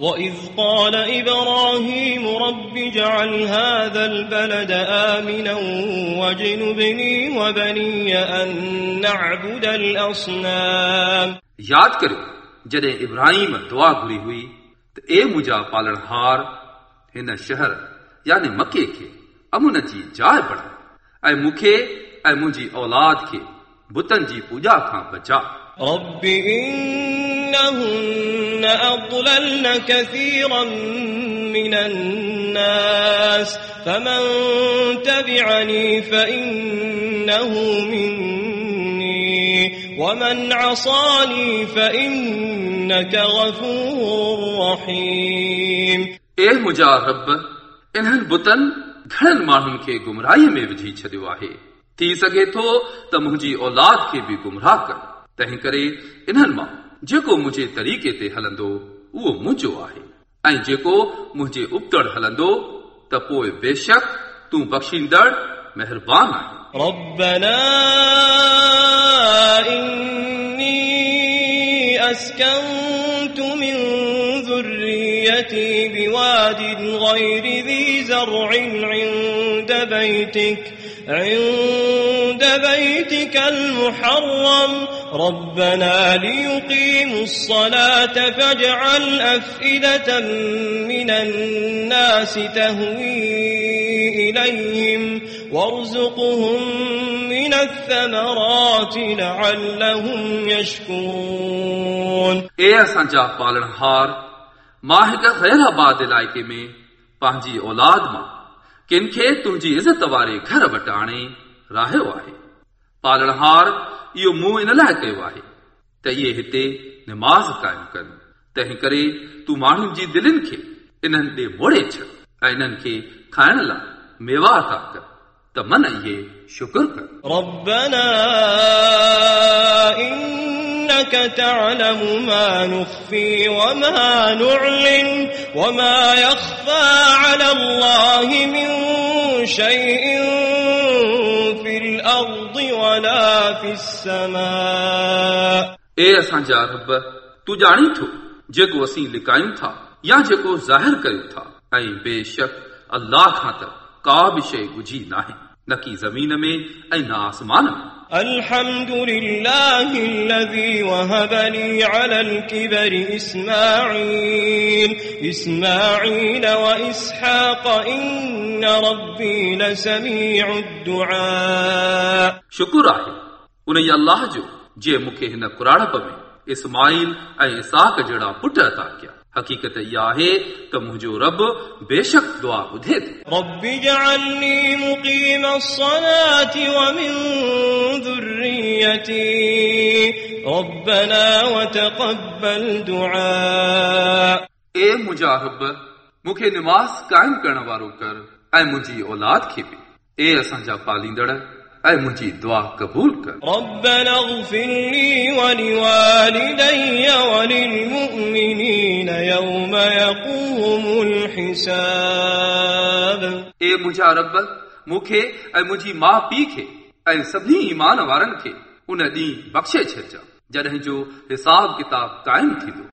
وإذ قال إبراهيم رب اجعل هذا البلد آمنا واجنبني وبني أن نعبد الأصنام यादि करियो जॾहिं इब्राहिम दुआ घुरी हुई त ए मुंहिंजा पालणहार हिन शहर यानी मके खे अमुन जी जाइ बणाए ऐं मूंखे ऐं मुंहिंजी औलाद खे बुतनि जी पूॼा खां बचा رب إنهن أضللن كثيرا من الناس فمن تبعني فإنه مني ومن عصاني فإنك غفور رحيم ए मुंहिंजा रब इन्हनि बुतनि घणनि माण्हुनि खे गुमराहीअ में विझी छॾियो आहे थी सघे थो त मुंहिंजी औलाद खे बि गुमराह कर तंहिं करे इन्हनि मां जेको मुंहिंजे तरीक़े ते हलंदो उहो मुंहिंजो आहे ऐं जेको मुंहिंजे उबतड़ हलंदो त पोइ बेशक तूं बख़्शींदड़ महिरबान आहीं ربنا إني أسكنت من ذريتي بواد غير ذي زرع عند بيتك عند بيتك المحرم ربنا ليقيموا الصلاة فاجعل أفئدة من الناس تهوي إليهم وارزقهم من الثمرات لعلهم يشكرون ए असांजा पालणहार मां हिक ख़ैराबाद इलाइक़े में पंहिंजी औलाद मां ڪن کي تنهنجي عزت واري گهر وٽ آڻي؟ رهيو آهي. پالڻهار اهو منهن ان لاءِ ڪيو آهي ته اهي هتي نماز قائم ڪن. تنهن ڪري تون ماڻهن جي دلن کي انهن ڏي موڙي ڇڏ ۽ انهن کي کائڻ لاءِ ميوا ٿا ڪر. ته من اهي شڪر ڪر. إنك تعلم ما نخفي وما نعلن وما يخفى على الله من شيء في الأرض ولا في السماء ए असांजा रब तूं ॼाणी थो जेको असीं लिकायूं था या जेको ज़ाहिर कयूं था ऐं बेशक अल्लाह खां त का बि शइ ॻुझी नाहे न की ज़मीन में ऐं न आसमान में الحمد لله الذي وهب لي على الكبر إسماعيل إسماعيل وإسحاق إن ربي لسميع الدعاء शुकुर आहे उन ई अल्लाह जो जे मूंखे हिन कुराड़प में इस्माइल ऐं इसाक जहिड़ा पुट अता कया हक़ीक़त इहा आहे त मुंहिंजो रब बेशक दुआ ॿुधे थो رب اجعلني مقيم الصلاة ومن ذريتي ربنا وتقبل دعاء ए मुंहिंजा रब मूंखे निमाज़ क़ाइमु करण वारो कर ऐं मुंहिंजी औलाद खे बि ए असांजा पालींदड़ ऐं मुंहिंजी दुआ क़बूल कर ربنا اغفر لي ولوالدي وللمؤمنين يوم يقوم الحساب ए मुंहिंजा रब मूंखे ऐं मुंहिंजी माउ पीउ खे ऐं सभिनी ईमान वारनि खे उन ॾींहुं बख़्शे छॾिजांइ जॾहिं जो हिसाब किताब क़ाइमु थींदो